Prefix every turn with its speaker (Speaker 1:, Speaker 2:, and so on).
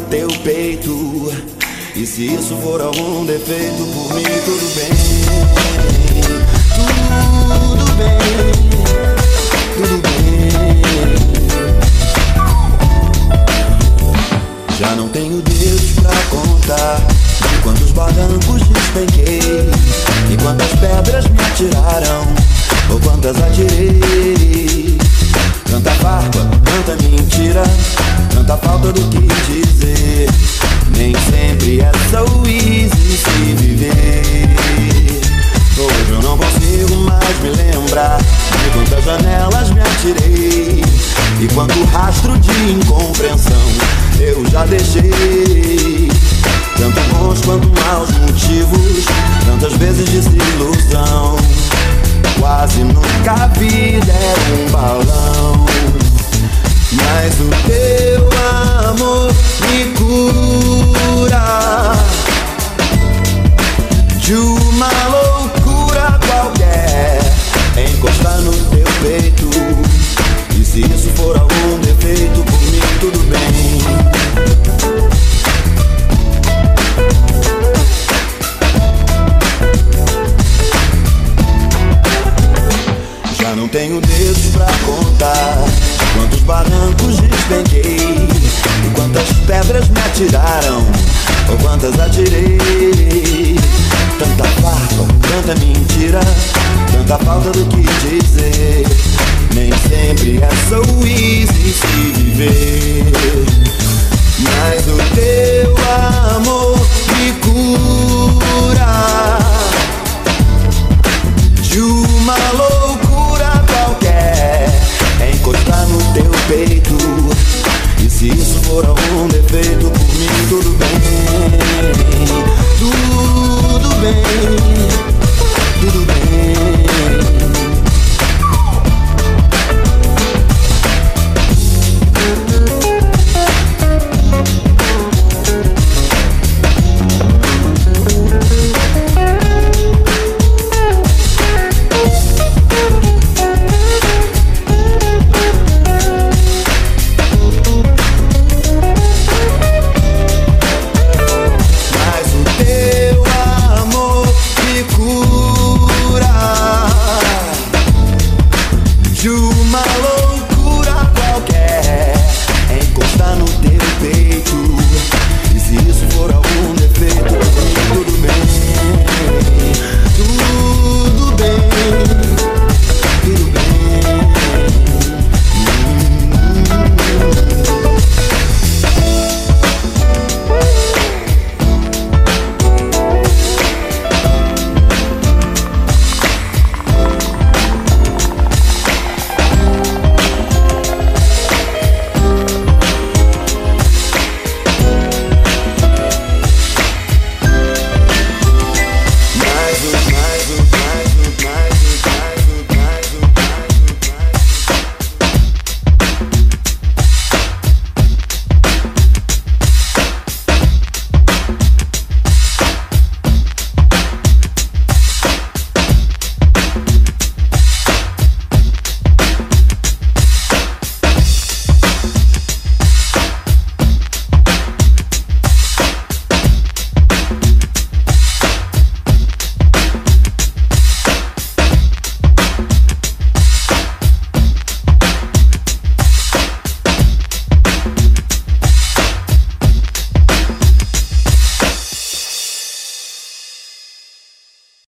Speaker 1: teu peito. E se isso for algum defeito, por mim tudo bem. Tudo bem, tudo bem. Já não tenho dedos pra contar de quantos barrancos despenquei e quantas pedras me atiraram ou quantas atirei. Tanta farpa, tanta mentira, tanta falta do que e quanto rastro de incompreensão eu já deixei. Tanto bons quanto maus motivos, tantas vezes desilusão. Quase nunca a vida é um balão. Mas o teu amor me cura de uma loucura qualquer. Encostar no teu peito. Se isso for algum defeito, por mim tudo bem. Já não tenho dedos pra contar quantos barrancos despenquei e quantas pedras me atiraram ou quantas atirei. Tanta farpa, tanta mentira, tanta falta do que dizer. Nem sempre é so easy se viver. Mas o teu amor me cura. De uma loucura qualquer. É encostar no teu peito. E se isso for algum defeito por mim tudo bem. Tudo bem